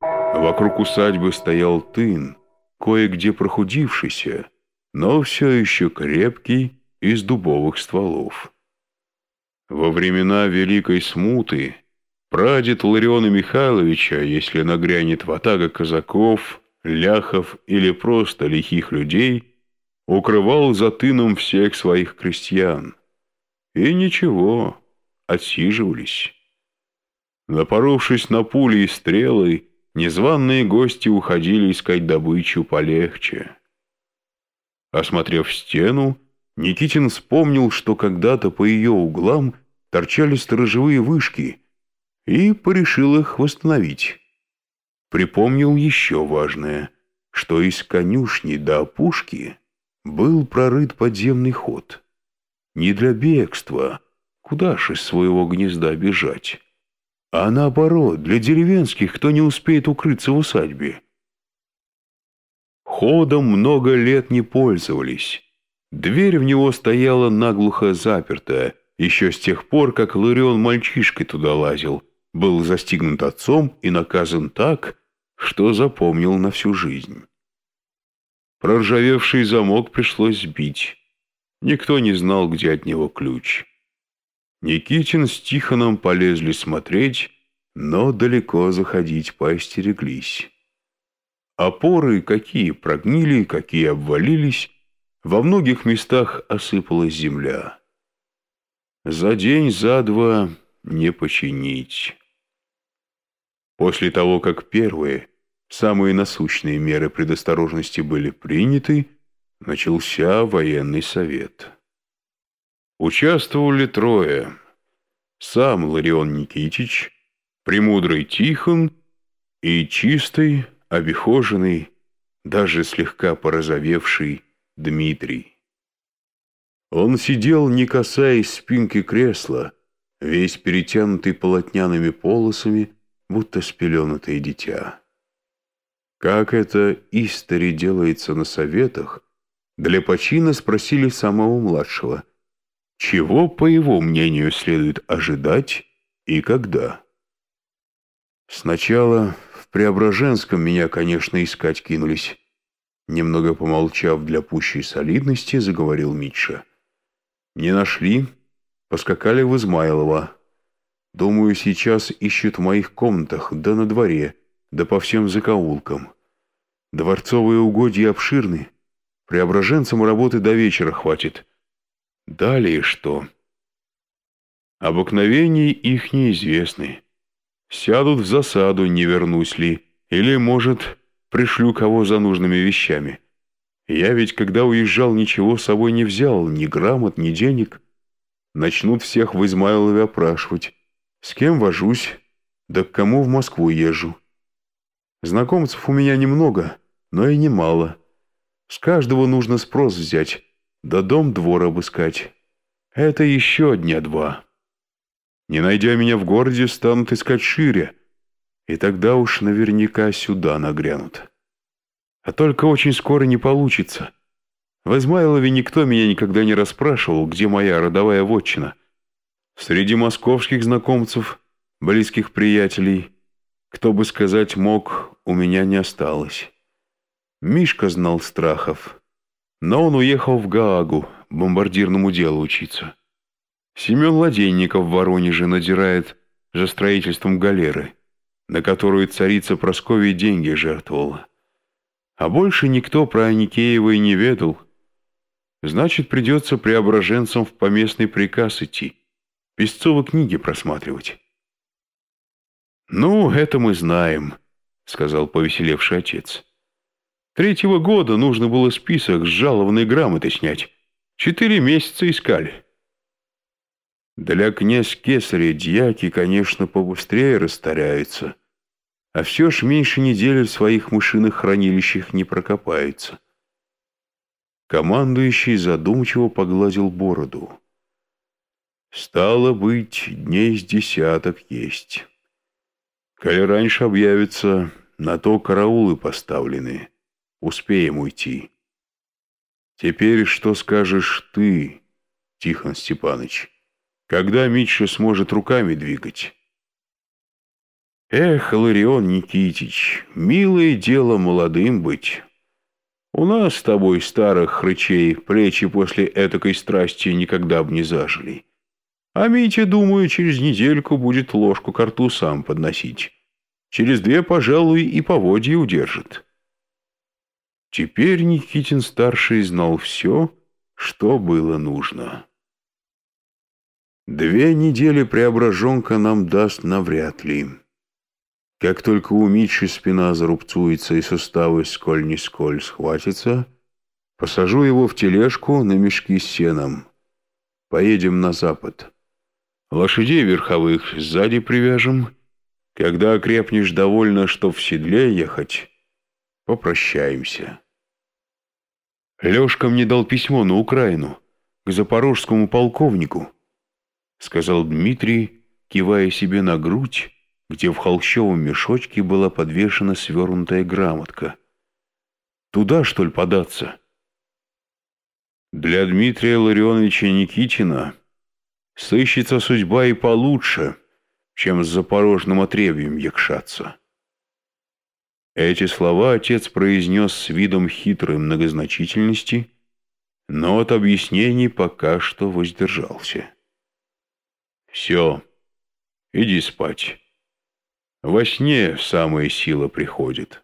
Вокруг усадьбы стоял тын, кое-где прохудившийся, но все еще крепкий, из дубовых стволов. Во времена Великой Смуты прадед Лариона Михайловича, если нагрянет ватага казаков, ляхов или просто лихих людей, укрывал за тыном всех своих крестьян. И ничего, отсиживались. Напоровшись на пули и стрелы, незваные гости уходили искать добычу полегче. Осмотрев стену, Никитин вспомнил, что когда-то по ее углам торчали сторожевые вышки, и порешил их восстановить. Припомнил еще важное, что из конюшни до опушки был прорыт подземный ход. Не для бегства, куда ж из своего гнезда бежать, а наоборот, для деревенских, кто не успеет укрыться в усадьбе. Ходом много лет не пользовались. Дверь в него стояла наглухо запертая, еще с тех пор, как Ларион мальчишкой туда лазил, был застигнут отцом и наказан так, что запомнил на всю жизнь. Проржавевший замок пришлось сбить. Никто не знал, где от него ключ. Никитин с Тихоном полезли смотреть, но далеко заходить поостереглись. Опоры какие прогнили, какие обвалились, во многих местах осыпалась земля. За день, за два не починить. После того, как первые, самые насущные меры предосторожности были приняты, начался военный совет. Участвовали трое. Сам Ларион Никитич, премудрый Тихон и чистый, обихоженный, даже слегка порозовевший Дмитрий. Он сидел, не касаясь спинки кресла, весь перетянутый полотняными полосами, будто спеленутое дитя. Как это истори делается на советах, для почина спросили самого младшего, чего, по его мнению, следует ожидать и когда. Сначала в Преображенском меня, конечно, искать кинулись, Немного помолчав для пущей солидности, заговорил Митша. «Не нашли, поскакали в Измайлово. Думаю, сейчас ищут в моих комнатах, да на дворе, да по всем закоулкам. Дворцовые угодья обширны, преображенцам работы до вечера хватит. Далее что?» Обыкновений их неизвестны. Сядут в засаду, не вернусь ли, или, может, пришлю кого за нужными вещами. Я ведь, когда уезжал, ничего с собой не взял, ни грамот, ни денег. Начнут всех в Измайлове опрашивать. С кем вожусь, да к кому в Москву езжу. Знакомцев у меня немного, но и немало. С каждого нужно спрос взять, да дом-двор обыскать. Это еще дня два. Не найдя меня в городе, станут искать шире, и тогда уж наверняка сюда нагрянут. А только очень скоро не получится. В Измайлове никто меня никогда не расспрашивал, где моя родовая вотчина. Среди московских знакомцев, близких приятелей, кто бы сказать мог, у меня не осталось. Мишка знал страхов, но он уехал в Гаагу бомбардирному делу учиться. Семен Ладейников в Воронеже надирает за строительством галеры на которую царица Прасковья деньги жертвовала. А больше никто про Аникеева и не ведал. Значит, придется преображенцам в поместный приказ идти, Песцова книги просматривать. «Ну, это мы знаем», — сказал повеселевший отец. «Третьего года нужно было список с жалованной грамоты снять. Четыре месяца искали». Для князь Кесаря дьяки, конечно, побыстрее растворяются, а все ж меньше недели в своих мышиных хранилищах не прокопается. Командующий задумчиво погладил бороду. Стало быть, дней с десяток есть. Коли раньше объявится, на то караулы поставлены. Успеем уйти. Теперь что скажешь ты, Тихон Степаныч? Когда Митша сможет руками двигать? Эх, Ларион Никитич, милое дело молодым быть. У нас с тобой, старых хрычей, плечи после этакой страсти никогда б не зажили. А Митя, думаю, через недельку будет ложку к рту сам подносить. Через две, пожалуй, и поводья удержит. Теперь Никитин-старший знал все, что было нужно. Две недели преображенка нам даст навряд ли. Как только у Митчи спина зарубцуется и суставы сколь-нисколь схватятся, посажу его в тележку на мешки с сеном. Поедем на запад. Лошадей верховых сзади привяжем. Когда окрепнешь довольно, что в седле ехать, попрощаемся. Лешка мне дал письмо на Украину, к запорожскому полковнику, сказал Дмитрий, кивая себе на грудь, где в холщовом мешочке была подвешена свернутая грамотка. Туда, что ли, податься? Для Дмитрия Ларионовича Никитина сыщется судьба и получше, чем с запорожным отребьем якшаться. Эти слова отец произнес с видом хитрой многозначительности, но от объяснений пока что воздержался. «Все, иди спать». Во сне самая сила приходит.